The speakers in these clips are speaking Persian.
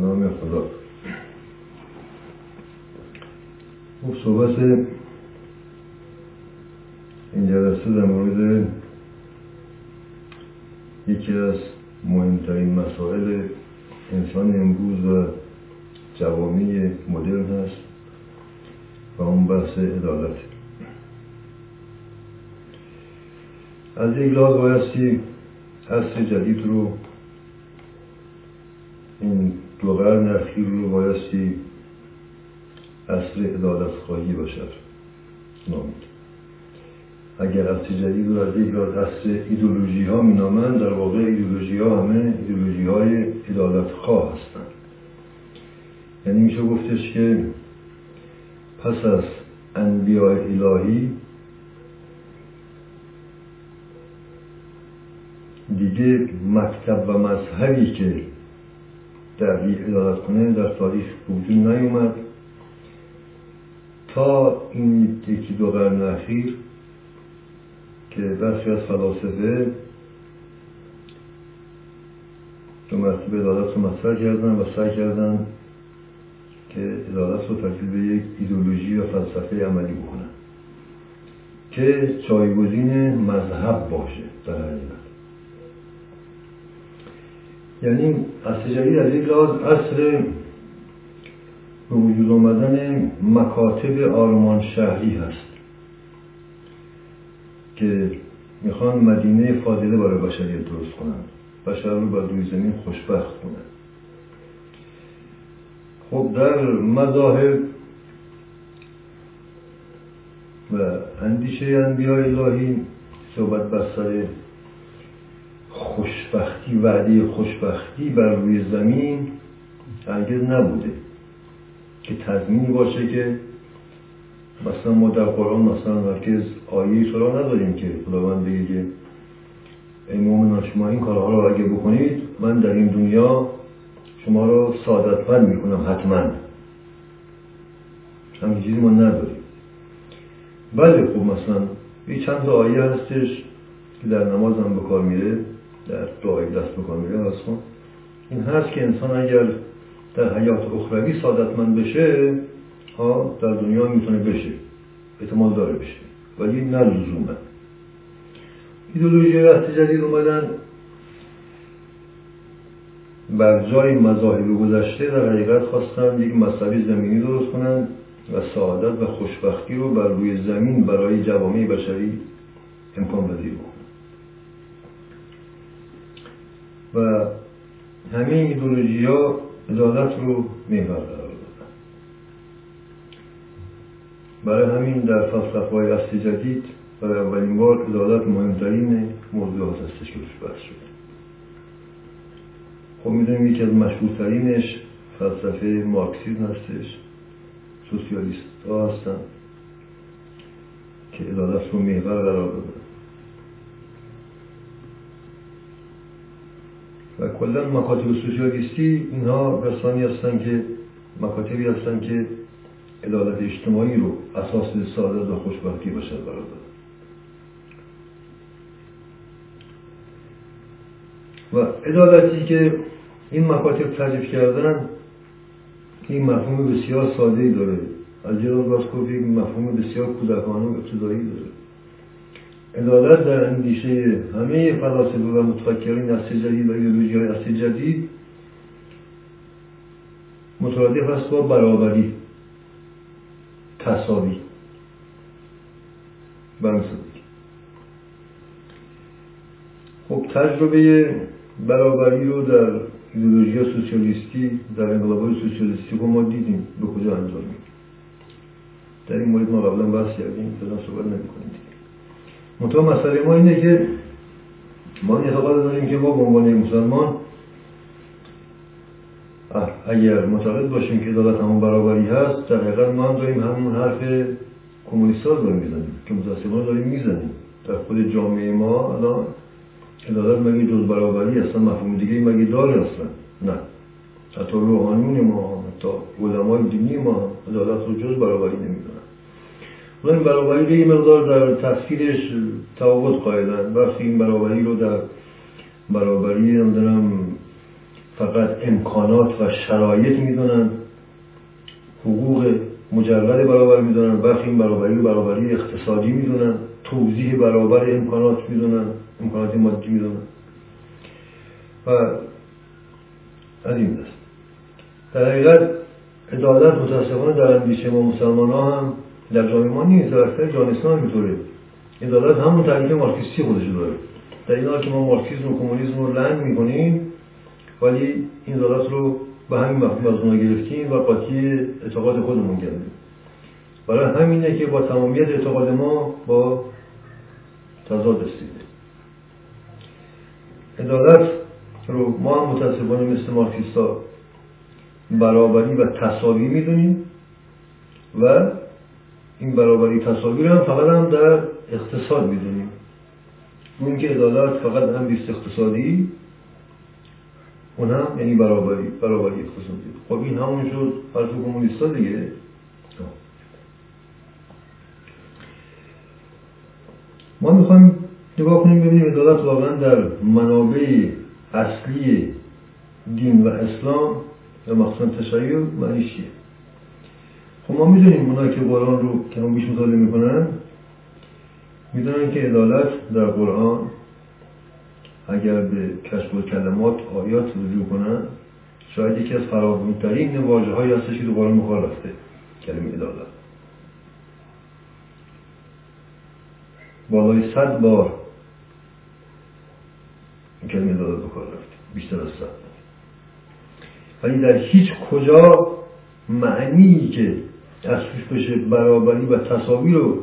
نام خدا خب صحبت این جلسه در مورد یکی از مهمترین مسائل انسان امروز و جوامع مدرن هست و اون بحث عدالت. از یک لحاظ بایستی عصر جدید رو قرن اخیر رو بایستی عصر عدالت خواهی باشد. نامید. اگر عصر جدید رو از یک عصر ایدولوژی ها می در واقع ایدولوژی ها همه ایدولوژی های عدالت خواه هستند. یعنی میشه گفتش که پس از انبیاء الهی دیگه مکتب و مذهبی که در عدالت کنه در تاریخ وجود نیومد. تا این یکی دو قرن اخیر که برخی از فلاسفه دو مرتبه عدالت رو مطرح کردن و سعی کردن که عدالت رو تبدیل به یک ایدولوژی و فلسفه عملی بکنن که جایگزین مذهب باشه در حقیقت یعنی اصل جدید از یک لحاظ اصل به وجود آمدن مکاتب آرمان شهری هست که می‌خوان مدینه فاضله برای بشریت درست کنند بشر رو بر روی زمین خوشبخت کنند خب در مذاهب و اندیشه انبیاء الهی صحبت بر سر خوشبختی وعده خوشبختی بر روی زمین هرگز نبوده که تضمینی باشه که مثلا ما در قرآن مثلا هرگز آیه را نداریم که خداوند بگه که ای مومنان شما این کارها رو اگه بکنید من در این دنیا شما رو سعادتمند می‌کنم حتما. همین چیزی ما نداریم. بله خب مثلا یه چند آیه هستش که در نماز هم به کار میره. در دعای دست میره هست این هست که انسان اگر در حیات اخروی سعادتمند بشه ها در دنیا می‌تونه بشه. احتمال داره بشه. ولی نه لزوما. ایدولوژی وقت جدید اومدن بر جای مذاهب گذشته در حقیقت خواستن یک مذهبی زمینی درست کنن و سعادت و خوشبختی رو بر روی زمین برای جوامع بشری امکان پذیر بکنن و همه ایدولوژی ها عدالت رو محور قرار دادن. برای همین در فلسفه های اصل جدید برای اولین بار عدالت مهمترین موضوعات هستش که بحث شده. خب می‌دونیم یکی از مشهورترینش فلسفه مارکسیزم هستش. سوسیالیست ها هستن که عدالت رو محور قرار دادن. و کلا مکاتب سوسیالیستی اینها کسانی هستن که مکاتبی هستن که عدالت اجتماعی رو اساس سعادت و خوشبختی بشر قرار و عدالتی که این مکاتب تعریف کردن این مفهوم بسیار ساده ای داره. از جناب باسکوف یک مفهوم بسیار کودکانه و ابتدایی داره. عدالت در اندیشه همه فلاسفه و متفکرین اصل جدید و ایدولوژی اصل جدید مترادف است با برابری تصاوی و خب تجربه برابری رو در ایدولوژی سوسیالیستی در انقلاب سوسیالیستی رو ما دیدیم. به کجا انجام در این مورد ما قبلا بحث کردیم. فعلا صحبت نمی‌کنیم. منطقه مسئله ما اینه که ما این اعتقاد داریم که ما به عنوان مسلمان اگر معتقد باشیم که عدالت همون برابری هست در حقیقت ما هم داریم همون حرف کمونیست ها داریم می‌زنیم که متاسفانه داریم می‌زنیم. در خود جامعه ما الان عدالت مگه جز برابری اصلا مفهوم دیگه مگه داره اصلا؟ نه. حتی روحانیون ما حتی علمای دینی ما عدالت رو جز برابری و این برابری یه مقدار در تفسیرش تفاوت قائلن وقتی این برابری رو در برابری نمی‌دونم فقط امکانات و شرایط می‌دونن حقوق مجرد برابر می‌دونن برخی این برابری و برابری اقتصادی می‌دونن توضیح برابر امکانات می‌دونن امکانات مادی می‌دونن. و از این دست. در حقیقت عدالت متاسفانه در اندیشه ما مسلمان ها هم در جامعه ما نیست در اکثر جان اسلام میطوره عدالت همون تعریف مارکسیستی خودش داره. در این که ما مارکسیسم و کمونیسم رو لنگ می‌کنیم ولی این عدالت رو به همین مفهوم از اونها گرفتیم و قاطی اعتقاد خودمون کردیم. برای همینه که با تمامیت اعتقاد ما با تضاد رسیده عدالت رو ما هم متاسفانه مثل مارکسیستا برابری و تصاوی می‌دونیم و این برابری تصاوی رو هم فقط هم در اقتصاد می‌دونیم. اون که عدالت فقط هم بیست اقتصادی اون هم یعنی برابری برابری اقتصادی. خب این همون شد حرف کمونیستا دیگه. ما می‌خوایم نگاه کنیم ببینیم عدالت واقعا در منابع اصلی دین و اسلام یا مخصوصا تشیع معنیش چیه؟ خب ما می‌دونیم اونایی که قرآن رو که هم بیش مطالعه می‌کنن می‌دونن که عدالت در قرآن اگر به کشف کلمات آیات رجوع کنن شاید یکی از فراوانترین واژه های هستش که تو قرآن مخال رفته کلمه عدالت. بالای صد بار این کلمه عدالت بکار رفته بیشتر از صد ولی در هیچ کجا معنی که توش بشه برابری و تصاوی رو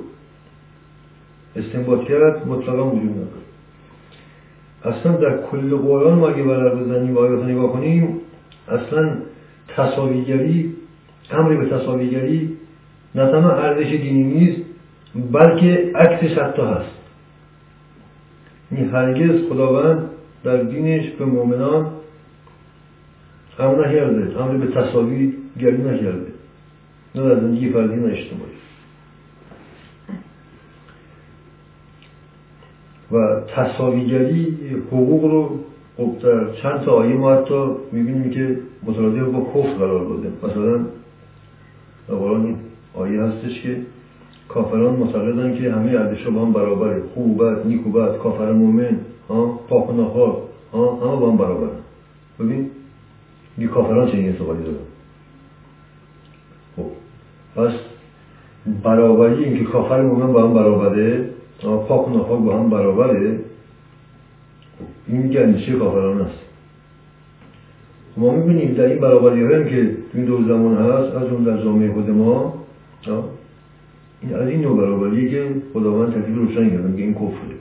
استنباط کرد مطلقا وجود نداره. اصلا در کل قرآن ما اگه برر بزنیم و آیات نگاه کنیم اصلا تصاویگری امری به تصاویگری نه تنها ارزش دینی نیست بلکه عکسش حتی هست. این هرگز خداوند در دینش به مؤمنان امر نکرده امر به تصاوی گری نکرده. در زندگی فردی نه اجتماعی و تصاویگری حقوق رو خب در چند تا آیه ما حتی می‌بینیم که مترادف با کفر قرار داده مثلا در این آیه هستش که کافران معتقدن که همه ارزش با هم برابره خوب بد نیک و بد کافر مومن پاک و ناپاک همه با هم برابرن ببین یه کافران چنین اعتقادی دارن خب پس برابری اینکه کافر مومن با هم برابره پاک و ناپاک با هم برابره این میگه اندیشه کافران است. خب ما می‌بینیم در این برابری هم که این دو زمان هست از اون در جامعه خود ما این از این نوع برابریه که خداوند تکلیف روشن کرده میگه این کفره.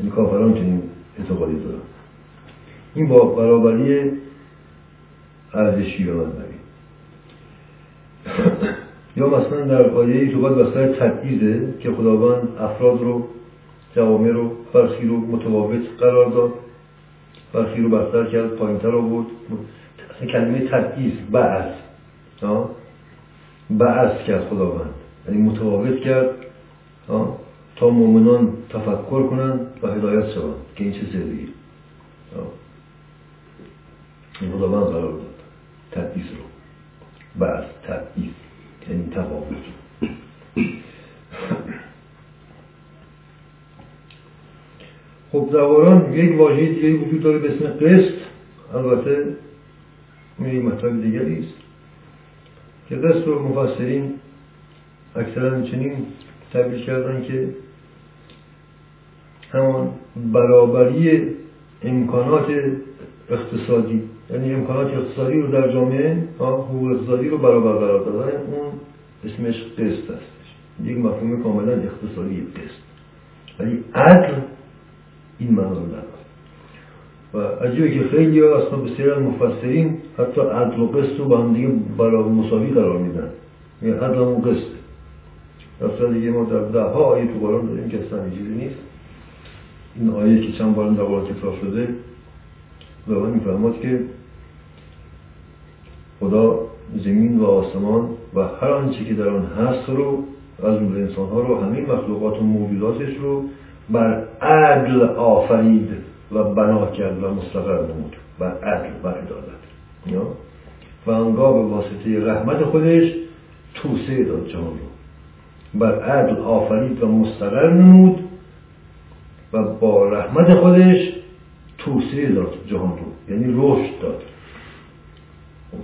یعنی کافران چنین اعتقادی دارن. این با برابری ارزشی به من یا مثلا در آیه ای باید بستر تبعیزه که خداوند افراد رو جوامع رو برخی رو متفاوت قرار داد. برخی رو بستر کرد پایینتر بود اصلا کلمه تبعیز بعض. بعض کرد خداوند. یعنی متفاوت کرد تا مؤمنان تفکر کنند و هدایت شوند که این چه سریه؟ این خداوند قرار داد رو. بعض تبعیض یعنی تفاوت خب قرآن یک واژه دیگه وجود داره به اسم قسط. البته این مطلب دیگری است که قسط رو مفسرین اکثرا چنین تعبیر کردن که همان برابری امکانات اقتصادی یعنی امکانات اقتصادی رو در جامعه حقوق اقتصادی رو برابر قرار دادن اون اسمش قسط هستش. یک مفهوم کاملا اقتصادی قسط. ولی عدل این معنا رو و عجیبه که خیلی ها اصلا بسیار مفسرین حتی عدل و قسط رو با هم دیگه برای مساوی قرار میدن. یعنی عدل و قسط. اصلا دیگه ما در ده ها آیه تو قرآن داریم که اصلا نیست. این آیه که چند بار در قرآن تکرار شده خداوند میفرماد که خدا زمین و آسمان و هر آنچه که در آن هست رو از اون انسان ها رو همین مخلوقات و موجوداتش رو بر عدل آفرید و بنا کرد و مستقر نمود. بر عدل و عدالت. و آنگاه به واسطه رحمت خودش توسعه داد جهان رو. بر عدل آفرید و مستقر نمود و با رحمت خودش توسعه داد جهان رو. یعنی رشد داد.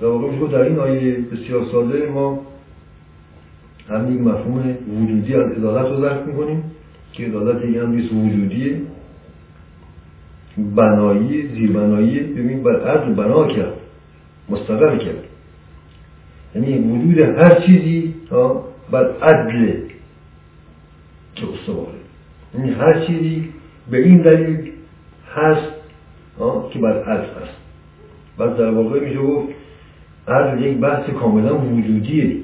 در واقع در این آیه بسیار ساده ما هم یک مفهوم وجودی از عدالت رو درک می‌کنیم که عدالت یک امریز وجودیه. بنایی زیربنایی ببین بر عدل بنا کرد مستقر کرد. یعنی وجود هر چیزی بر عدل که استواره. یعنی هر چیزی به این دلیل هست که بر عدل هست بعد در واقع میشه گفت عدل یک بحث کاملا وجودیه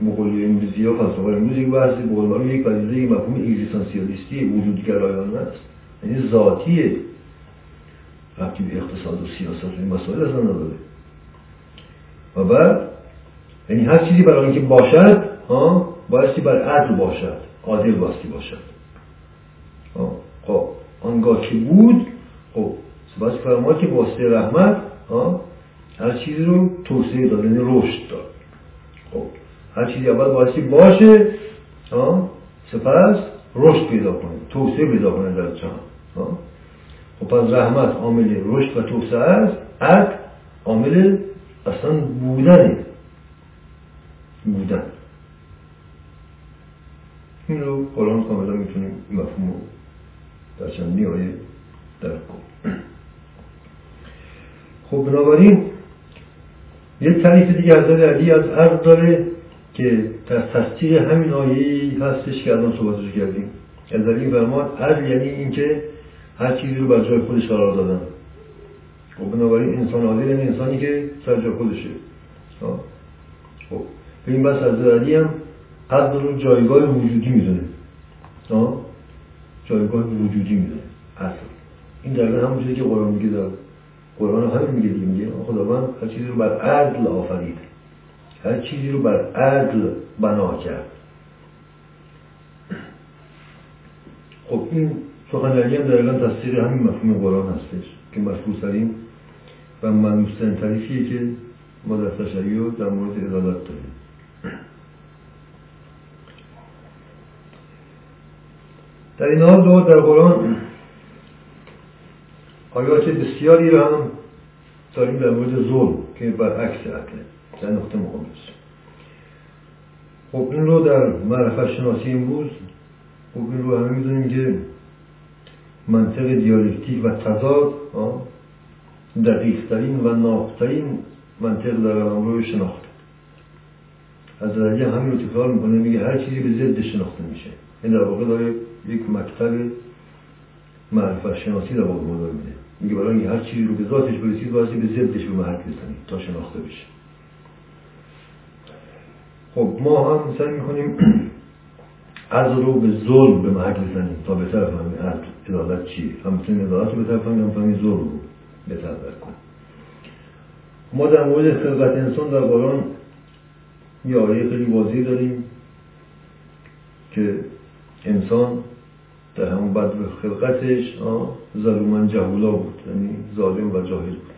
مقول امروزی ها فلسفه امروز یک بحث بقول یک پدیده یک مفهوم اگزیستانسیالیستی وجودگرایانه است. یعنی ذاتیه ربطی به اقتصاد و سیاست این مسائل اصلا نداره. و بعد یعنی هر چیزی برای اینکه باشد ها بایستی بر عدل باشد عادل باستی باشد. خب آنگاه که بود خب سپس فرماد که واسطه رحمت ها هر چیزی رو توسعه داد یعنی رشد داد خب هر چیزی اول بایستی باشه سپس رشد پیدا کنه توسعه پیدا کنه در جهان خب پس رحمت عامل رشد و توسعه است عدل عامل اصلا بودنه. بودن. این رو قرآن کاملا می‌تونیم مفهوم رو در چند آیه درک کنیم. خب بنابراین یک تعریف دیگه از علی از عرض داره که در تصدیق همین آیه هستش که الان صحبتش کردیم. از این فرماد عدل یعنی اینکه هر چیزی رو بر جای خودش قرار دادن. خب بنابراین انسان عادل یعنی انسانی که سر جای خودشه. خب این بس از علی هم عدل رو جایگاه وجودی می‌دونه. جایگاه وجودی می‌دونه. اصل این دقیقا همون چیزی که قرآن میگه در قرآن همین میگه دیگه میگه خداوند هر چیزی رو بر عدل آفرید. هر چیزی رو بر عدل بنا کرد. خب این سخنرانی هم دقیقا تصدیق همین مفهوم قرآن هستش که مفهوم و منوستن تعریفیه که ما در تشیع در مورد عدالت داریم. در این حال در قرآن آیات بسیاری را هم داریم در مورد ظلم که برعکس عقله در نقطه مقام است خب این رو در معرفت شناسی امروز خب این رو همه می‌دونیم که منطق دیالکتیک و تضاد دقیق ترین و نافترین منطق در روی شناخت از درجه همین رو تکرار می‌کنه میگه هر چیزی به ضد شناخته میشه. این در واقع داره یک مکتب معرفت شناسی در واقع میده. میگه برای هر چیزی رو به ذاتش برسید بایستی به ضدش به محک بزنید تا شناخته بشه. خب ما هم سعی می‌کنیم از رو به ظلم به محک بزنیم تا بهتر فهمیم عدالت چیه. هم می‌تونیم عدالت رو بهتر فهمیم هم فهمیم ظلم رو بهتر درک کنیم. ما در مورد خلقت انسان در قرآن یه آیه خیلی واضحی داریم که انسان در همون بعد به خلقتش ظلومن جهولا بود یعنی ظالم و جاهل بود.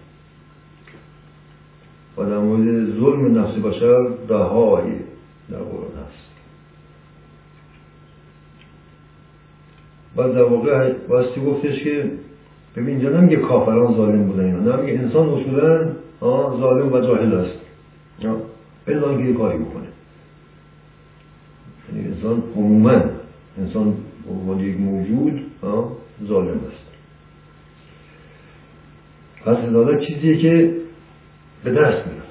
و در مورد ظلم نفس بشر ده آیه در قرآن هست. و در واقع باستی گفتش که ببین اینجا نمیگه کافران ظالم بودن اینا نمیگه انسان اصولا ظالم و جاهل است. الا اینکه کاری بکنه. یعنی انسان عموما انسان عنوان یک موجود ظالم است. پس عدالت چیزیه که به دست میاد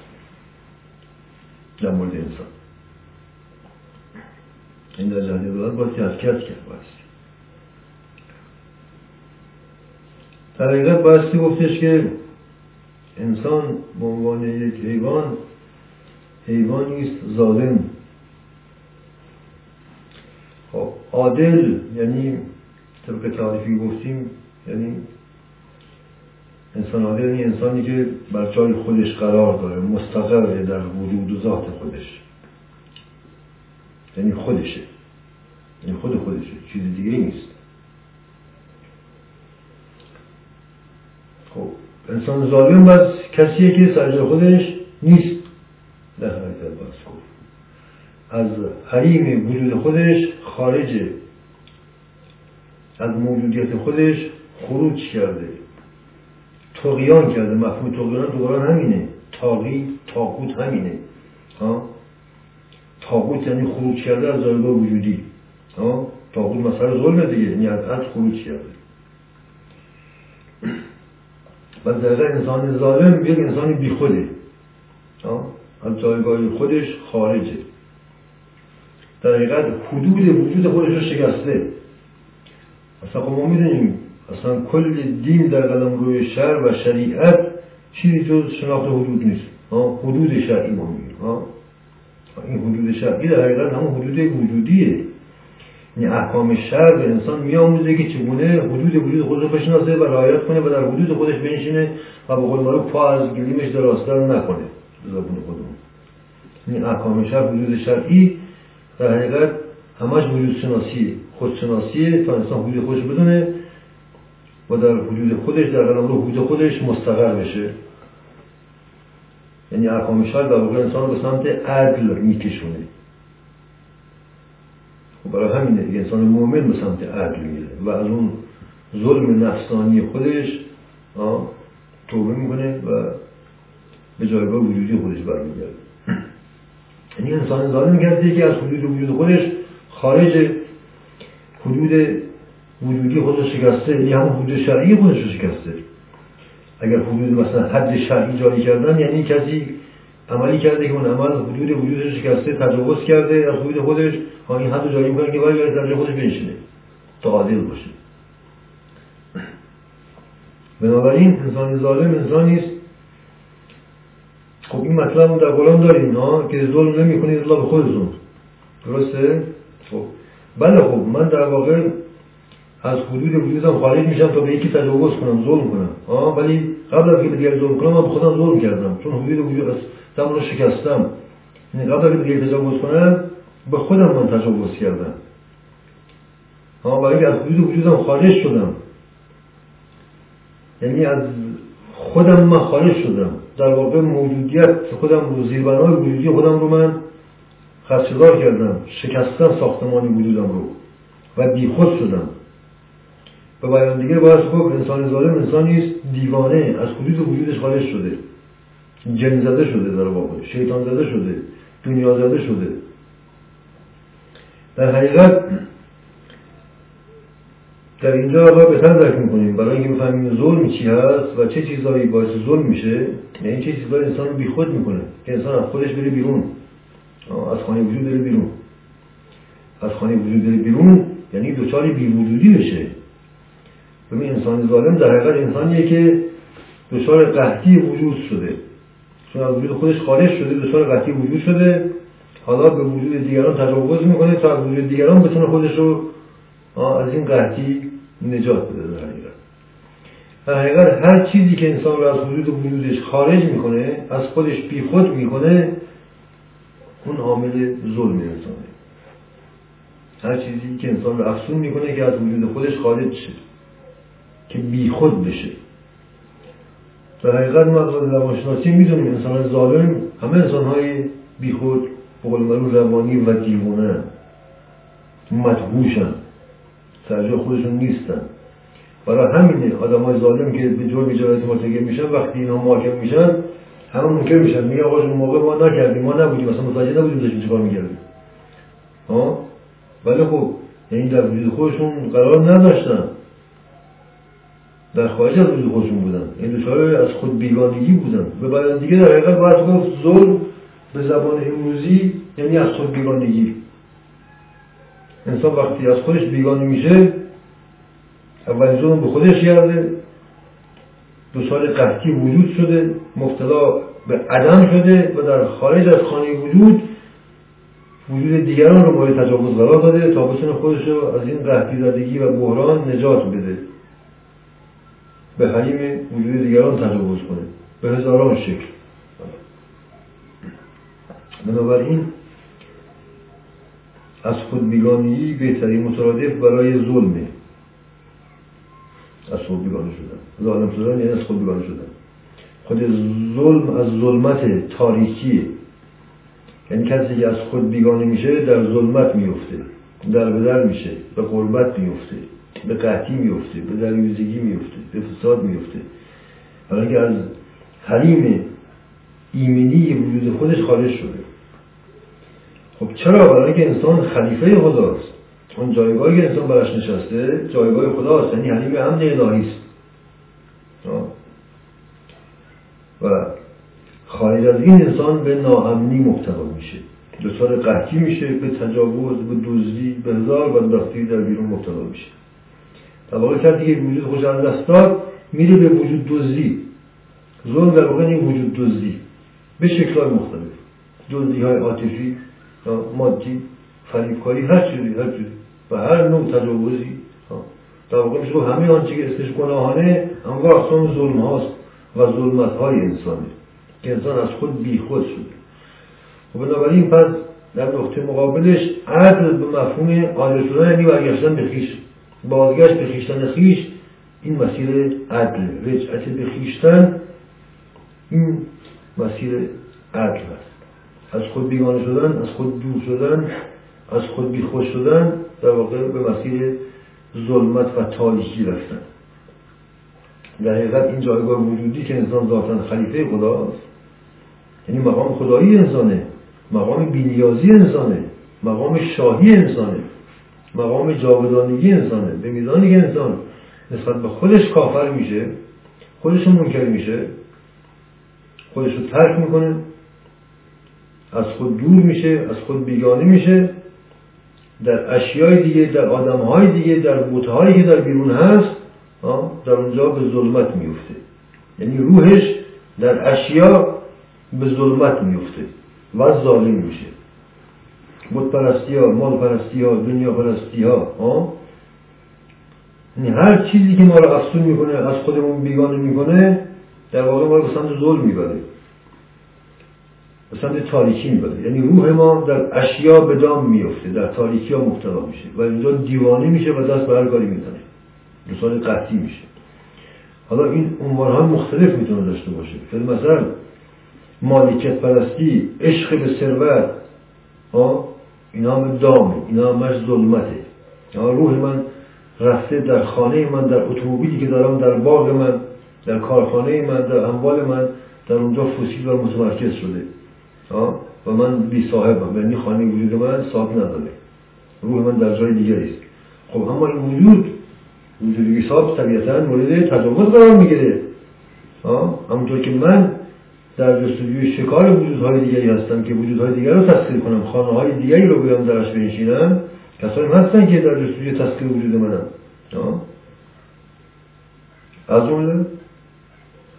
در مورد انسان. این در جهت عدالت باید حرکت کرد بایستی در حقیقت بایستی گفتش که انسان به عنوان یک حیوان حیوانی است ظالم خب عادل یعنی طبق تعریفی گفتیم یعنی انسان عادل یعنی انسانی که بر جای خودش قرار داره مستقره در وجود و ذات خودش. یعنی خودشه. یعنی خود خودشه. چیز دیگه نیست. خب انسان ظالم بس کسیه که سرجای خودش نیست. در از حریم وجود خودش خارجه از موجودیت خودش خروج کرده. تقیان کرده مفهوم تقیان قرآن همینه. تاقی تاقوت همینه. ها؟ تاقوت یعنی خروج کرده از جایگاه وجودی. ها؟ تاقوت مسئله ظلمه دیگه یعنی از خروج کرده. و انسان ظالم یک انسان بی خوده از جایگاه خودش خارجه. در حدود وجود خودش رو شکسته. اصلا خب ما می‌دونیم اصلا کل دین در قدم روی شر و شریعت چیزی جز شناخت حدود نیست. حدود شرعی ما میگیم. این حدود شرعی در حقیقت همون حدود وجودیه. این احکام شر به انسان میآموزه که چگونه حدود وجود خود رو بشناسه و رعایت کنه و در حدود خودش بنشینه و به قول معروف پا از گلیمش در نکنه. زبون خودمون. این احکام شر حدود شرعی در حقیقت همش وجود شناسی خودشناسیه تا انسان حدود خودش بدونه و در حدود خودش در قلم رو حدود خودش مستقر بشه. یعنی احکام شر در واقع انسان به سمت عدل میکشونه. خب برای همینه انسان مؤمن به سمت عدل میره و از اون ظلم نفسانی خودش توبه می‌کنه و به جایگاه وجودی خودش برمیگرده. یعنی انسان ظالم کرده که از حدود وجود خودش خارج حدود وجودی خودش شکسته یعنی همون حدود شرعی خودش رو شکسته. اگر حدود مثلا حد شرعی جاری کردن یعنی کسی عملی کرده که اون عمل حدود وجودش شکسته تجاوز کرده از حدود خودش این حد جاری می‌کنه که باید در خودش بنشینه تا عادل باشه. بنابراین انسان ظالم انسانی است خب این مطلب در قرآن داریم ها که ظلم نمی کنید الله به خودتون درسته؟ خب. بله خب من در واقع از حدود وجودم خارج میشم تا به یکی تجاوز کنم ظلم کنم. آه ولی قبل از اینکه ظلم کنم من به خودم ظلم کردم. چون حدود وجود از رو شکستم. یعنی قبل از اینکه تجاوز کنم به خودم من تجاوز کردم. ها برای از حدود وجودم خارج شدم. یعنی از خودم من خارج شدم. در واقع موجودیت خودم رو زیربنای وجودی خودم رو من خدشدار کردم. شکستم ساختمانی وجودم رو و بیخود شدم. و بیان دیگه باید خب انسان ظالم انسانی است دیوانه از حدود وجودش خارج شده. جن زده شده در واقع شیطان زده شده دنیا زده شده. در حقیقت در اینجا را بهتر درک می‌کنیم. برای اینکه بفهمیم ظلم چی هست و چه چیزهایی باعث ظلم میشه یعنی چه چیزهایی انسان رو بیخود می‌کنه. که انسان از خودش بره بیرون. از خانه وجود بره بیرون. از خانه وجود بره بیرون یعنی دوچاری بی وجودی بشه. ببین انسان ظالم در حقیقت انسانیه که دچار قحطی وجود شده. چون از وجود خودش خارج شده دچار قحطی وجود شده. حالا به وجود دیگران تجاوز می‌کنه تا از وجود دیگران بتونه خودش رو از این قحطی نجات بده در حقیقت. هر چیزی که انسان رو از حدود وجودش خارج می‌کنه از خودش بیخود می‌کنه اون عامل ظلم انسانه. هر چیزی که انسان رو افسون می‌کنه که از وجود خودش خارج شه که بیخود بشه. در حقیقت ما از روانشناسی می‌دونیم انسان ظالم همه انسان های بیخود بقول روانی و دیوانه مدهوشن سرجا خودشون نیستن. برای همینه آدم های ظالم که به جرم جنایت مرتکب میشن وقتی اینا محاکم میشن همه منکر میشن. میگه آقا اون موقع ما نکردیم ما نبودیم مثلا متوجه نبودیم داشتیم چیکار می‌کردیم. ها؟ ولی خب یعنی در وجود خودشون قرار نداشتن. در خارج از وجود خودشون بودن. این دچار از خود بیگانگی بودن. به بعد دیگه در حقیقت باید گفت ظلم به زبان امروزی یعنی از خود بیگانگی. انسان وقتی از خودش بیگانه میشه اولین ظلم به خودش کرده سال قحطی وجود شده مبتلا به عدم شده و در خارج از خانه وجود وجود دیگران رو مورد تجاوز قرار داده تا بتونه خودش رو از این قحطی زدگی و بحران نجات بده. به حریم وجود دیگران تجاوز کنه. به هزاران شکل. بنابراین از خود بیگانگی بهترین مترادف برای ظلمه. از خود بیگانه شدن ظالم شدن یعنی از خود بیگانه شدن. خود ظلم از ظلمت تاریکی. یعنی کسی که از خود بیگانه میشه در ظلمت میفته. در بدر میشه به قربت میفته به قحطی میفته به دریوزگی میفته به فساد میفته. حالا که از حریم ایمنی وجود خودش خارج شده. خب چرا؟ برای که انسان خلیفه خداست. اون جایگاهی که انسان براش نشسته جایگاه خداست. یعنی حریم امن الهی است. و خارج از این انسان به ناامنی مبتلا میشه. دچار قحطی میشه به تجاوز به دزدی به هزار بدبختی در بیرون مبتلا میشه. واقع کسی که وجود خوش از دست داد میره به وجود دزدی. ظلم در واقع وجود دزدی. به شکلهای مختلف. دزدی های عاطفی. مادی فریبکاری هر چیزی هر چیزی. و هر نوع تجاوزی. در واقع میشه همه آنچه که اسمش گناهانه انواع اقسام ظلم هاست و ظلمت های انسانه. که انسان از خود بی خود شده. و بنابراین پس در نقطه مقابلش عدل به مفهوم عادل شدن یعنی برگشتن به خیش بازگشت به خیشتن خیش این مسیر عدل. رجعت به خیشتن این مسیر عدل است. از خود بیگانه شدن از خود دور شدن از خود بیخود شدن در واقع به مسیر ظلمت و تاریکی رفتن. در حقیقت این جایگاه وجودی که انسان ذاتا خلیفه خداست یعنی مقام خدایی انسانه مقام بینیازی انسانه مقام شاهی انسانه مقام جاودانگی انسانه به میزانی که انسان نسبت به خودش کافر میشه خودش منکر میشه خودش رو ترک می‌کنه از خود دور میشه از خود بیگانه میشه. در اشیای دیگه در آدمهای دیگه در بوتهایی که در بیرون هست در اونجا به ظلمت میفته. یعنی روحش در اشیا به ظلمت میفته و ظالم میشه. بود پرستی ها مال پرستی ها دنیا پرستی ها یعنی هر چیزی که ما رو افسون می‌کنه از خودمون بیگانه می‌کنه در واقع ما رو به سمت ظلم می‌بره. به سمت تاریکی می‌بره یعنی روح ما در اشیا به دام میفته در تاریکی ها مبتلا میشه و اینجا دیوانه میشه و دست به هر کاری می‌زنه. قطعی میشه. حالا این عنوان های مختلف می‌تونه داشته باشه. مثلا مالکت پرستی عشق به ثروت اینا هم دامه اینا همش ظلمته. روح من رفته در خانه من در اتومبیلی که دارم در باغ من در کارخانه من در اموال من در اونجا فسیل و متمرکز شده. و من بی صاحبم. یعنی خانه وجود من صاحب نداره. روح من در جای دیگری است. خب اما این وجود وجود صاحب طبیعتا مورد تجاوز قرار می‌گیره. همونطور که من در جستجوی شکار وجودهای دیگری هستم که وجودهای دیگر رو تسخیر کنم خانه های دیگری رو بیام درش بنشینم کسانی هستن که در جستجوی تسخیر وجود منم از اون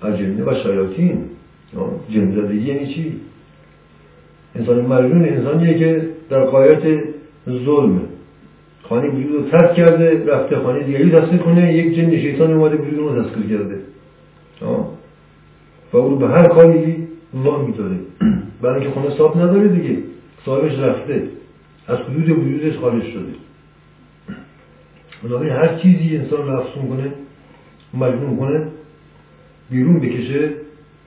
اجنه و شیاطین. جن زدگی یعنی چی؟ انسان مرجون انسانیه که در قایت ظلمه خانه وجود رو ترک کرده رفته خانه دیگری تسخیر کنه یک جن شیطان اومده وجود رو تسخیر کرده. و او به هر کاری وا میداره. برای اینکه خونه صاحب نداره دیگه. صاحبش رفته. از حدود وجودش خارج شده. بنابراین هر چیزی انسان رو افسون کنه مجنون کنه بیرون بکشه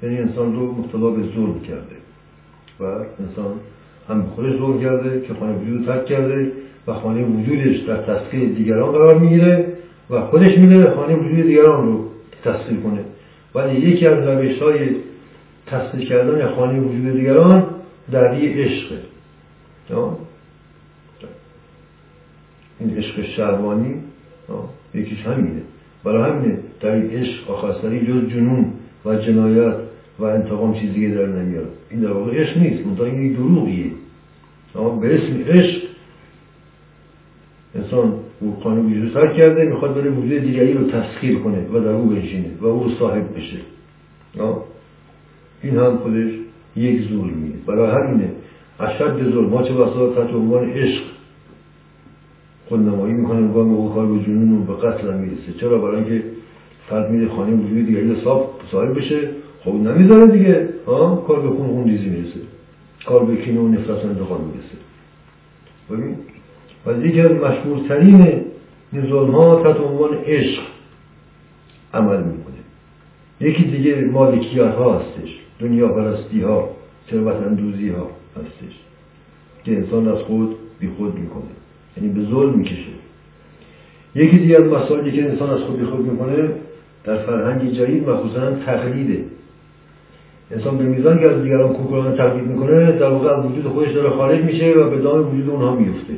یعنی انسان رو مبتلا به ظلم کرده. و انسان هم خودش ظلم کرده که خانه وجود ترک کرده و خانه وجودش در تسخیر دیگران قرار می‌گیره و خودش میره خانه وجود دیگران رو تسخیر کنه. ولی یکی از روش های تصدیق کردن خانه وجود دیگران دردی عشقه. این عشق شهوانی یکیش همینه. برای همینه در این عشق آخرسری جز جنون و جنایت. و انتقام چیزی دیگه در نمیاد. این در واقع عشق نیست منتها این دروغیه. به اسم عشق انسان او قانون وجود سر کرده می‌خواد بره وجود دیگری رو تسخیر کنه و در او بنشینه و او صاحب بشه. این هم خودش یک ظلمیه. برای همینه. اشد ظلم. ما چه بسا تحت عنوان عشق خود نمایی می‌کنه انگاه به کار به جنون و به قتل هم می‌رسه. چرا؟ برای اینکه فرد میره خانه وجود دیگری رو صاحب بشه. خب نمی‌ذاره دیگه ها؟ کار به خون خون ریزی می‌رسه. کار به کینه و نفرت و انتقال می‌رسه. ببین؟ و یکی از مشهورترین ظلم ها تحت عنوان عشق عمل می‌کنه. یکی دیگه مالکیت ها هستش دنیا پرستی ها ثروت اندوزی ها هستش. که انسان از خود بی خود می‌کنه. یعنی به ظلم می‌کشه. یکی دیگه از مسائلی که انسان از خود بی خود می‌کنه در فرهنگ جدید مخصوصا تقلیده. انسان به میزان که از دیگران کوکوران تقلید می‌کنه در واقع از وجود خودش داره خارج میشه و به دام وجود اونها میفته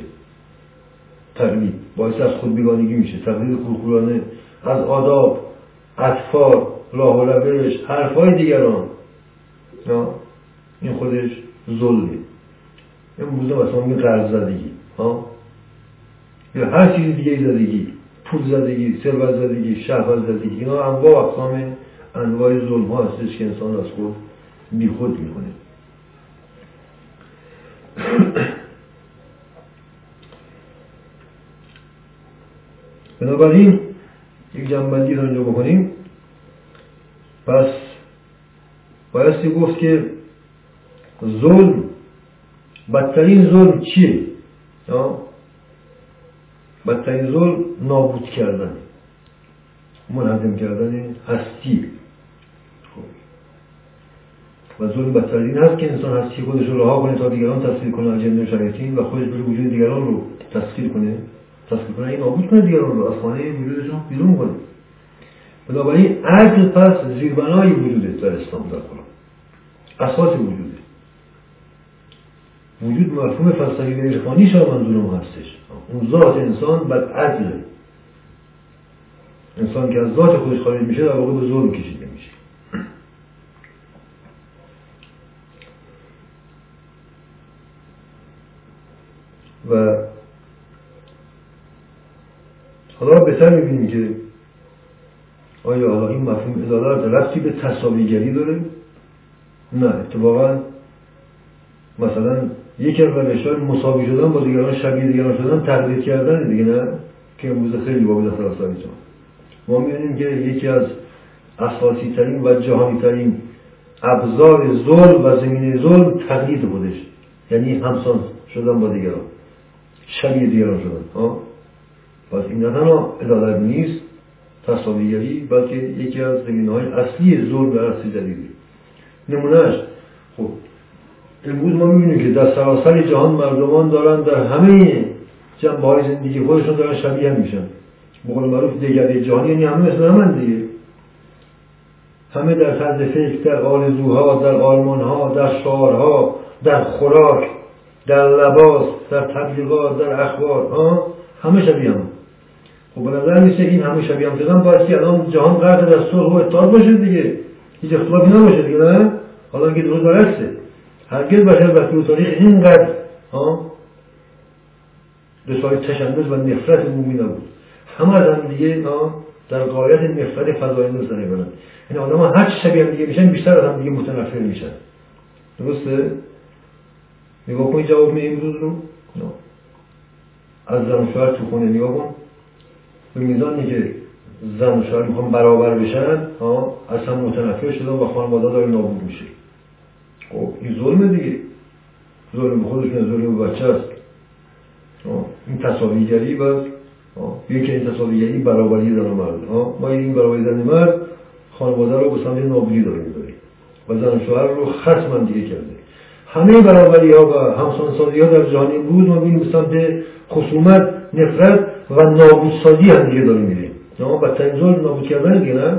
تقلید باعث از خود بیگانگی میشه. تقلید کورکورانه از آداب اطفال راه و روش حرفهای دیگران. این خودش ظلمه. امروزه مثلا میگه قرض زدگی ها؟ یا هر چیز دیگه زدگی پول زدگی ثروت زدگی شهوت زدگی اینا انواع اقسام انواع ظلم ها هستش که انسان از خود بی خود می‌کنه بنابراین یک جنبندی رو اینجا بکنیم. پس بایستی گفت که ظلم بدترین ظلم چیه؟ بدترین ظلم نابود کردن منهدم کردن هستی. و ظلم بدترین هست که انسان هستی خودش رو رها کنه تا دیگران تصویر کنه از جنده شریعتین و خودش بره وجود دیگران رو تصویر کنه. تصویر کنه. این نابود کنه دیگران رو. از خانه وجودشون بیرون کنه. بنابراین عدل پس زیربنای وجوده در اسلام در قرآن. اساس وجوده. وجود مفهوم فلسفی و عرفانی شما منظور هستش. اون ذات انسان بر عدل انسان که از ذات خودش خارج میشه در واقع به ظلم کشیده میشه و حالا بهتر می‌بینیم که آیا حالا این مفهوم عدالت رفتی به تصاویگری داره؟ نه اتفاقا مثلا یکی از روش های مساوی شدن با دیگران شبیه دیگران شدن تقلید کردن دیگه نه؟ که امروز خیلی با در جان ما می‌بینیم که یکی از اساسی ترین و جهانی ترین ابزار ظلم و زمینه ظلم تقلید خودش یعنی همسان شدن با دیگران. شبیه دیگران شدن. پس این نه تنها عدالت نیست تصاویگری بلکه یکی از زمینه های اصلی ظلم و اصلی جدیدی نمونهش خب امروز ما می‌بینیم که در سراسر جهان مردمان دارن در همه جنبه های زندگی خودشون دارن شبیه هم میشن. بقول معروف دیگری جهانی یعنی همه مثل همه دیگه. همه در طرز فکر در آرزوها در آرمانها در شعارها در خوراک در لباس در تبلیغات در اخبار ها همه شبیه هم. خب به نظر میشه این همه شبیه هم شدن باید که الان جهان قرد در صلح و اتحاد باشه دیگه. هیچ اختلافی نباشه دیگه نه؟ حالا که درست برعکسه. هرگز بشر وقتی تاریخ اینقدر ها دچار تشنج و نفرت مومی نبود. همه از هم دیگه در قایت نفرت فضای نور زنه کنن این آدم ها هر شبیه هم دیگه میشن بیشتر از هم دیگه متنفر میشن. درسته؟ نگاه کنید جواب می امروز رو. از زن شوهر تو خونه نگاه کن. به میزانی که زن و شوهر می‌خوان برابر بشن از هم متنفر شدن و خانواده داره نابود میشه. خب این ظلم دیگه. ظلم به خودشون ظلم به بچه است. این تصاویگری بس یکی این تصاویگری برابری زن و مرد. ما این برابری زن مرد خانواده رو به سمت نابودی داریم می‌بریم. و زن و شوهر رو خصم دیگه کرده. همه برابری ها و همسانسازی ها در جهان امروز ما به سمت خصومت نفرت و نابودسازی هم دیگه داریم میریم. اما بدترین ظلم نابود کردن دیگه نه؟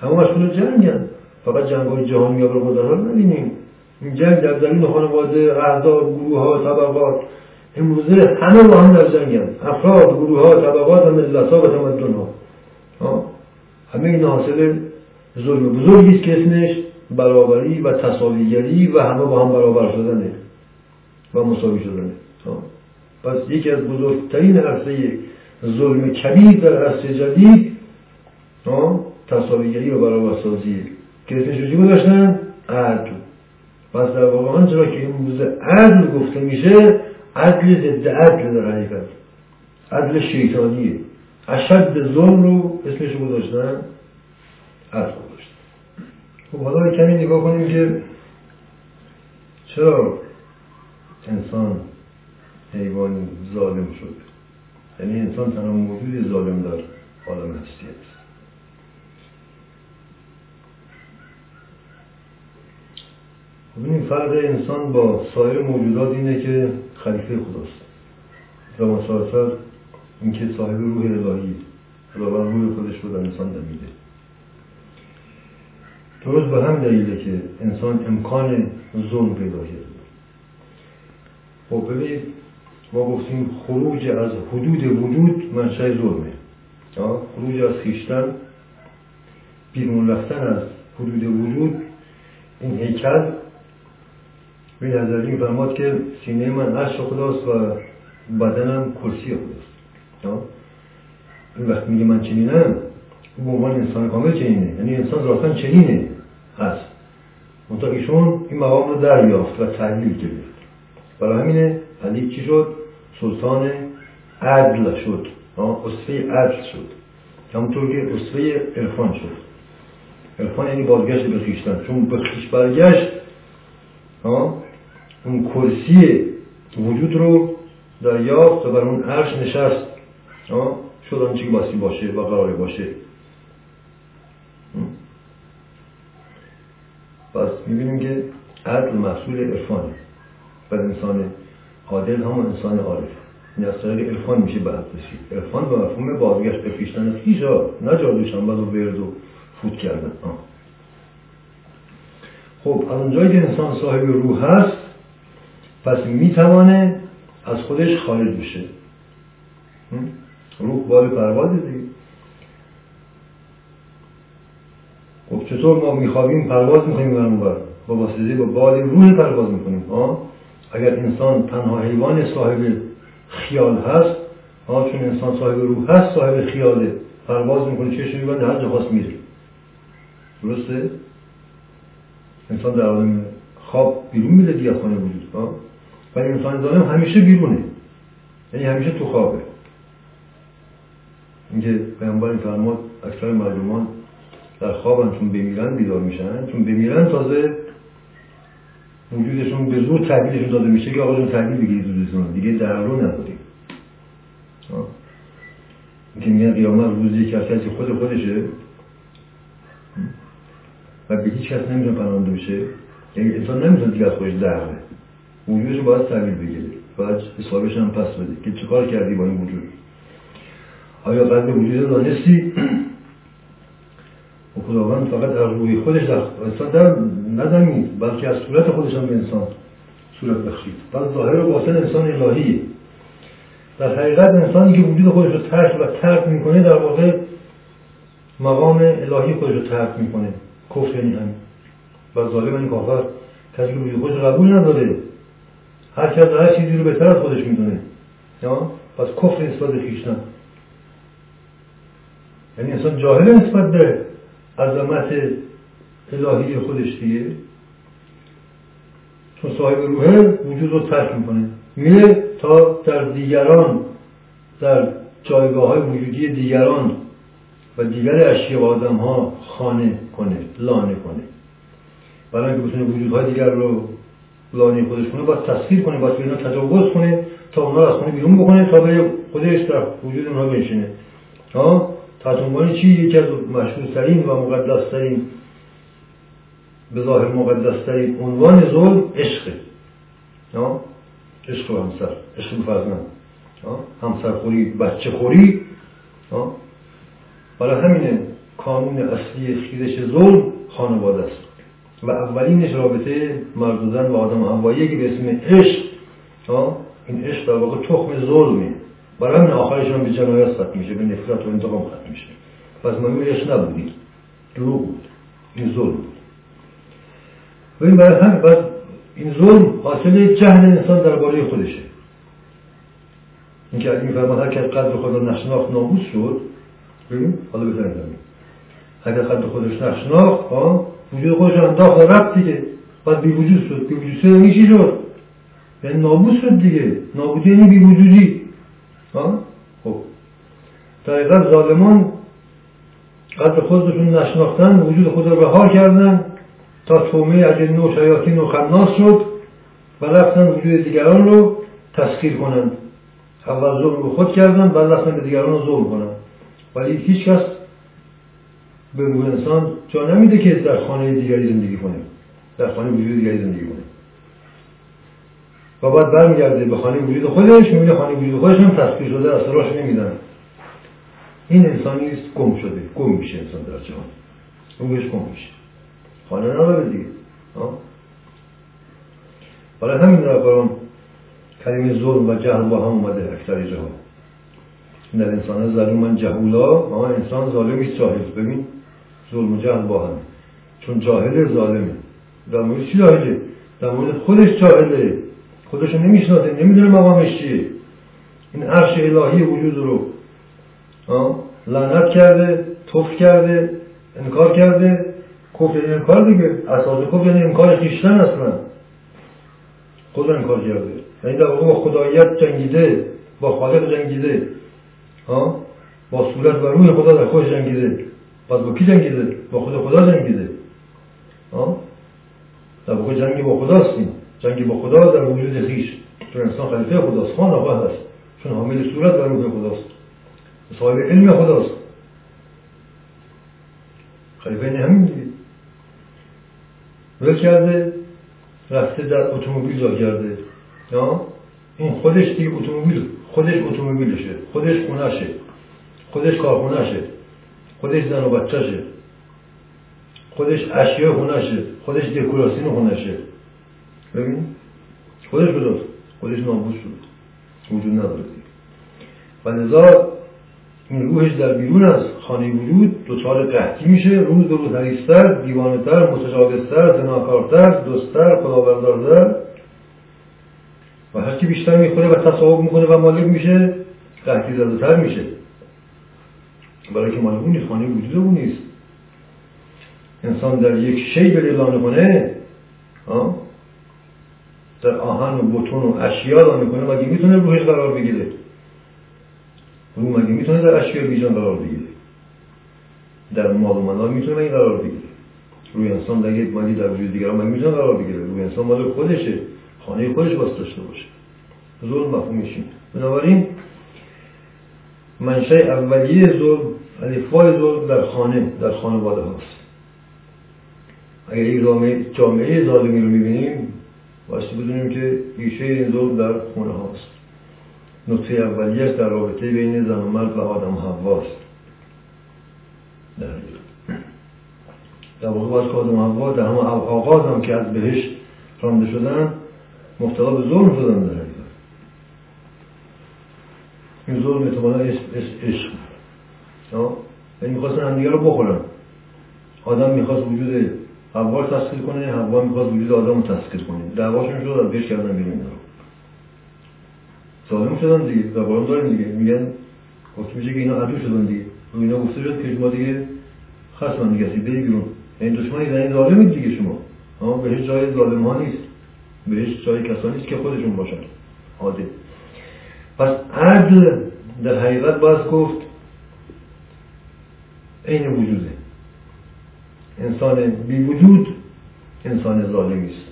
همه مشغول جنگن. فقط جنگ های جهانی ها رو رو نبینیم این جنگ در درون خانواده اعداد گروه ها طبقات. امروزه همه با هم در جنگن. افراد گروه ها طبقات ملت ها و تمدن ها همه این حاصل ظلم بزرگی است که اسمش برابری و تصاویگری و همه با هم برابر شدنه و مساوی شدنه. پس یکی از بزرگترین عرصه ظلم کبیر در عصر جدید تصاویگری و برابرسازی. که اسمش رو گذاشتن؟ عدل. پس در واقع آنچه که امروز عدل گفته میشه عدل ضد عدل در حقیقت. عدل شیطانیه. اشد ظلم رو اسمش گذاشتن؟ عدل. خب حالا کمی نگاه کنیم که چرا انسان حیوان ظالم شد یعنی انسان تنها موجود ظالم در عالم هستی است خب این فرق انسان با سایر موجودات اینه که خلیفه خداست. و مسارسر اینکه صاحب روح الهی خداوند روح خودش رو در انسان دمیده. درست به هم دلیله که انسان امکان ظلم پیدا کرده. خب ببینید ما گفتیم خروج از حدود وجود منشأ ظلمه. خروج از خیشتن بیرون رفتن از حدود وجود این هیکل. به نظر این فرماد که سینه من عرش خداست و بدنم کرسی خداست. این وقت میگه من چنینم. به عنوان انسان کامل چنینه. یعنی انسان ذاتا چنینه. هست منطقه ایشون این مقام رو دریافت و تحلیل گرفت برای همینه علی چی شد؟ سلطان عدل شد. اصفه عدل شد. همونطور که اصفه عرفان شد. عرفان یعنی بازگشت به خیشتن. چون به خیش برگشت اون کرسی وجود رو دریافت و بر اون عرش نشست. شد آنچه که باشه و قراره باشه. پس می‌بینیم که عدل محصول عرفانه و انسان عادل هم انسان عارف. این از طریق عرفان میشه به رسید. عرفان به مفهوم بازگشت به خویشتن خویش نه جادوش هم و ورد و فوت کردن. خب از اونجایی که انسان صاحب روح هست پس می‌توانه از خودش خارج بشه. روح بال پرواز دیگه خب چطور ما میخوابیم پرواز می‌کنیم بر با واسطه با بال روح پرواز می‌کنیم. اگر انسان تنها حیوان صاحب خیال هست چون انسان صاحب روح هست صاحب خیاله پرواز می‌کنه چه و هر جا خواست میره. درسته؟ انسان در عالم خواب بیرون میده دیگه خانه وجود ولی انسان ظالم همیشه بیرونه. یعنی همیشه تو خوابه. اینکه پیامبر فرماد اکثر مردمان در خوابن چون بمیرن بیدار میشن. چون بمیرن تازه وجودشون به زور تحویلشون داده میشه که آقا جون تحویل بگیرید وجودتون دیگه در رو نداریم اینکه میگن قیامت روزی که کسی خود خودشه. و به هیچ کس نمی‌تونه پناهنده بشه. یعنی انسان نمی‌تونه دیگه از خودش دره وجودش باید تحویل بگیره. باید حسابش هم پس بده. که چه کار کردی با این وجود؟ آیا قدر وجود دانستی؟ خداوند فقط از روی خودش در انسان در ندمید بلکه از صورت خودش هم به انسان صورت بخشید پس ظاهر و باطن انسان الهیه. در حقیقت انسانی که وجود خودش رو ترک و ترک می‌کنه در واقع مقام الهی خودش رو ترک می‌کنه. کفر یعنی همین. و ظالم این کافر کسی که وجود خودش قبول نداره. هر کس هر چیزی رو بهتر از خودش می‌دونه. پس کفر نسبت به خویشتن یعنی انسان جاهل نسبت به عظمت الهی خودش دیگه. چون صاحب روحه وجود رو ترک می‌کنه. میره تا در دیگران در جایگاه های وجودی دیگران و دیگر اشیاء و آدم ها خانه کنه لانه کنه. برای اینکه بتونه وجودهای دیگر رو لانه خودش کنه باید تسخیر کنه باید اینا تجاوز کنه تا اونا رو از خونه بیرون بکنه تا به خودش در وجود اونها بنشینه. ها؟ تجربه چی یکی از مشهورترین و مقدسترین به ظاهر مقدسترین عنوان ظلم عشقه عشق و همسر. عشق فرزند. همسرخوری بچه خوری. برای همین کانون اصلی خیزش ظلم خانواده است. و اولینش رابطه مرد و آدم هوایی که به اسم عشق این عشق در واقع تخم ظلمه برای همین آخرش هم به جنایت ختم میشه به نفرت و انتقام ختم میشه. پس عشق نبودی. دروغ بود. این ظلم بود. این برای همین پس این ظلم حاصل جهل انسان درباره خودشه. اینکه این فرمان هر که قدر خدا نشناخت ناموس شد ببین حالا بزنید اگر قدر خودش نشناخت وجود خودش انداخت رفت دیگه. بعد بی وجود شد. بی وجود شد یعنی شد؟ یعنی نابود شد دیگه. نابودی یعنی بی وجودی خب. دقیقا ظالمان قدر خودشون نشناختن وجود خود رو رها کردن تا تومه اجن و شیاطین و خناس شد و رفتن وجود دیگران رو تسخیر کنند. اول ظلم رو خود کردن بعد رفتن به دیگران رو ظلم کنند. ولی هیچ کس به انسان جا نمیده که در خانه دیگری زندگی کنه در خانه وجود دیگری زندگی کنه. و بعد برمیگرده به خانه وجود خودش می‌بینه خانه وجود خودش هم تسخیر شده از راش نمیدن این انسانی است گم شده. گم میشه انسان در جهان. روحش گم میشه. خانه نداره دیگه. برای همین در قرآن کلمه ظلم و جهل با هم اومده اکثر جهان. در انسان ظلومن جهولا اما انسان ظالمی جاهل. ببین ظلم و جهل با هم. چون جاهل ظالمه. در مورد چی جاهله؟ در مورد خودش جاهله. خودش نمی‌شناسه نمی‌دونه مقامش چیه. این عرش الهی وجود رو لعنت کرده توف کرده انکار کرده. کفر انکار دیگه اساس کفر یعنی انکار خیشتن اصلا. خود رو انکار کرده. یعنی در با خدایت جنگیده با خالق جنگیده با صورت و روی خدا در جنگیده. پس با کی جنگیده؟ با خود خدا جنگیده. ها در واقع جنگی با خداستیم جنگی با خدا در وجود خیش چون انسان خلیفه خداست خان آقا هست چون حامل صورت و روح خداست. صاحب علم خداست. خلیفه همین دیگه. ول کرده رفته در اتومبیل جا کرده. یا این خودش دیگه اتومبیل خودش اتومبیلشه خودش خونشه خودش کارخونهشه خودش زن و بچهشه خودش اشیاء خونشه خودش دکوراسیون خونشه ببین خودش بداست خودش ناموز شد وجود نداره و لذا این روحش در بیرون از خانه وجود دچار قحطی میشه. روز به روز حریصتر دیوانهتر متجاوزتر زناکارتر دوستتر خداوندارتر. و هرچی بیشتر می‌خوره و تصاحب می‌کنه و مالک میشه قحطی زدهتر میشه. برای که مالک نیست خانه وجود اون نیست. انسان در یک شی به لانه کنه در آهن و بتون و اشیا لانه کنه مگه می‌تونه روحش قرار بگیره؟ روح مگه می‌تونه در اشیاء بیجان قرار بگیره؟ در مال و منال می‌تونه این قرار بگیره. روی انسان در یک مالی در وجود دیگران مگه می‌تونه قرار بگیره؟ روی انسان مال خودشه خانه خودش باز داشته باشه. ظلم مفهومش بنابراین منشه اولیه ظلم الفای ظلم در خانه در خانواده هاست. اگر یک جامعه ظالمی رو می‌بینیم باشی بدونیم که ریشه این ظلم در خونه هاست. نقطه اولیش در رابطه بین زن و مرد و آدم هواست در در واقع باز که آدم هوا در همه آغاز هم که از بهش رانده شدن مبتلا به ظلم شدن در این ظلم اعتمالا عشق یعنی می‌خواستن همدیگه رو بخورن. آدم می‌خواست وجود حوا رو تسخیر کنه حوا می‌خواست وجود آدم رو تسخیر کنه دعواشون شد از بهش کردن بیرون ظالم شدن دیگه و بارم داریم دیگه. میگن گفت میشه که اینا عدو شدن دیگه. و اینا گفته شد که شما دیگه خصم دیگه بری بیرون. این دشمنی در این ظالمی دیگه شما. اما بهش جای ظالم ها نیست. بهش جای کسانی نیست که خودشون باشن. عادل پس عدل در حقیقت باز گفت عین وجوده. انسان بی وجود انسان ظالمی است.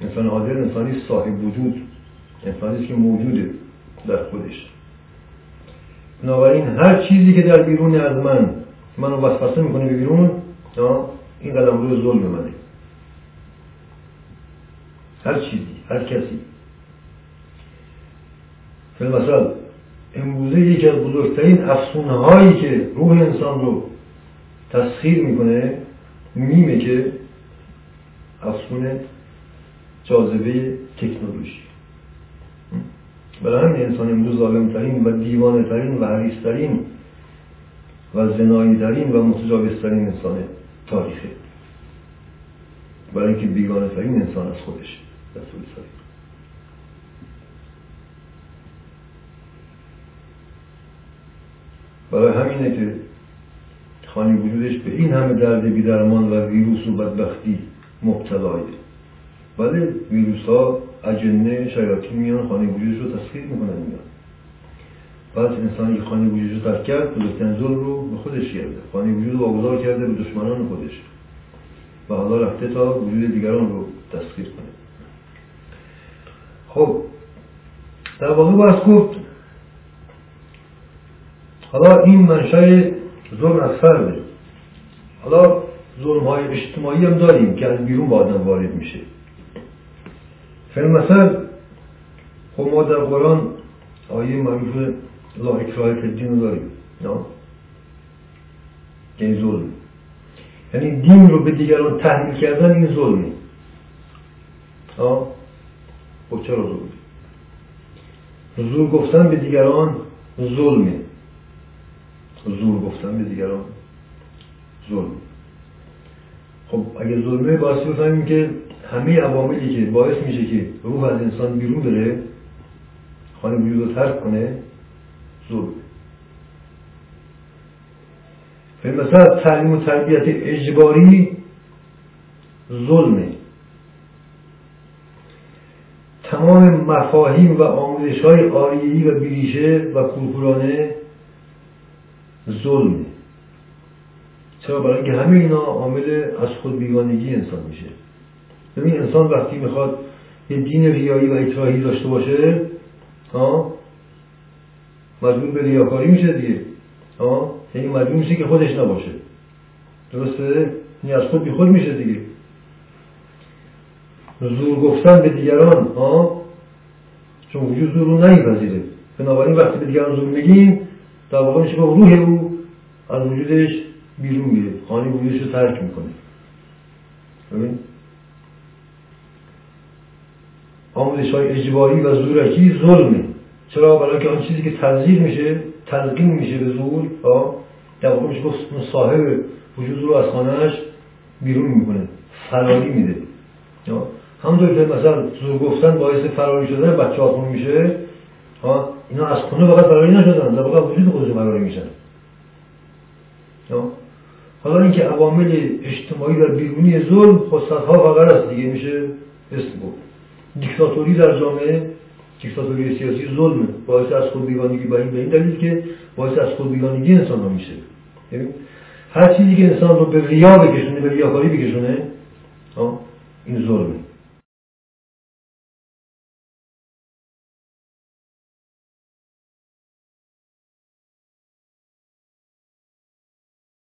انسان عادل انسانی صاحب وجود انسانی که موجوده در خودش. بنابراین هر چیزی که در بیرون از من منو وسوسه می‌کنه به بیرون این قدم روی ظلم منه. هر چیزی هر کسی. مثلا امروزه یکی از بزرگترین افسونه هایی که روح انسان رو تسخیر می‌کنه میمه که افسونه جاذبه تکنولوژی. برای همین انسان امروز ظالمترین و دیوانه ترین و حریصترین و زنایی ترین و متجاوزترین انسان تاریخه. برای اینکه بیگانه ترین انسان از خودش. رسول برای همینه که خانی وجودش به این همه درد بیدرمان و ویروس و بدبختی مبتلایه. ولی ویروس ها اجنه شیاطین میان خانه وجودش رو تسخیر می‌کنن میان. بعد انسان که خانه وجودش رو ترک کرد بزرگترین ظلم رو به خودش کرده خانه وجود واگذار کرده به دشمنان خودش. و حالا رفته تا وجود دیگران رو تسخیر کنه. خب در واقع باید گفت حالا این منشأ ظلم از فرده حالا ظلم های اجتماعی هم داریم که از بیرون با آدم وارد میشه. فیلم مثل خب ما در قرآن آیه معروف لا اکراه فی الدین رو داریم. یعنی ظلم. یعنی دین رو به دیگران تحمیل کردن این ظلمه. آه؟ خب چرا ظلم؟ زور گفتن به دیگران ظلمه. زور گفتن به دیگران ظلم خب اگه ظلمه باعث بفهمیم که همه عواملی که باعث میشه که روح از انسان بیرون بره خانه وجود رو ترک کنه ظلم مثلا تعلیم و تربیت اجباری ظلمه. تمام مفاهیم و آموزش های و بیریشه و کورکورانه ظلمه چرا؟ برای اینکه همه اینا عامل از خود بیگانگی انسان میشه. ببین انسان وقتی می‌خواد یه دین ریایی و اکراهی داشته باشه ها مجبور به ریاکاری میشه دیگه. ها یعنی مجبور میشه که خودش نباشه. درسته؟ یعنی از خود بی خود میشه دیگه. زور گفتن به دیگران ها چون وجود زور رو نمیپذیره. بنابراین وقتی به دیگران زور میگیم در واقع میشه که روح او از وجودش بیرون میره. خانه وجودش رو ترک می‌کنه. ببین. آموزش های اجباری و زورکی ظلمه. چرا؟ برای که آن چیزی که تنظیر میشه تلقین میشه به زور در واقع میشه گفت صاحب وجود رو از خانهش بیرون می‌کنه. فراری میده. همونطور که مثلا زور گفتن باعث فراری شدن بچه ها میشه اینا از خونه فقط فراری نشدن در واقع وجود خودش فراری میشن. حالا اینکه عوامل اجتماعی و بیرونی ظلم خصوصا فقط دیگه میشه اسم بود دیکتاتوری در جامعه دیکتاتوری سیاسی ظلمه باعث از خود بیگانگی به این دلیل که باعث از خود بیگانگی انسان ها میشه. یعنی هر چیزی که انسان رو به ریا بکشونه به ریاکاری بکشونه این ظلمه.